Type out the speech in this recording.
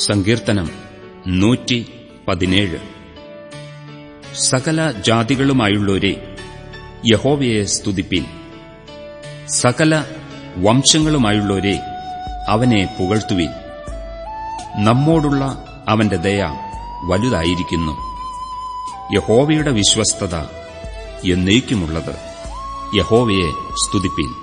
സങ്കീർത്തനം നൂറ്റി പതിനേഴ്. സകല ജാതികളുമായുള്ളവരെ യഹോവയെ സ്തുതിപ്പിൻ. സകല വംശങ്ങളുമായുള്ളവരെ അവനെ പുകഴ്ത്തുവിൻ. നമ്മോടുള്ള അവന്റെ ദയ വലുതായിരിക്കുന്നു. യഹോവയുടെ വിശ്വസ്തത എന്നേക്കുമുള്ളത് യഹോവയെ സ്തുതിപ്പിൻ.